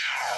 Yeah.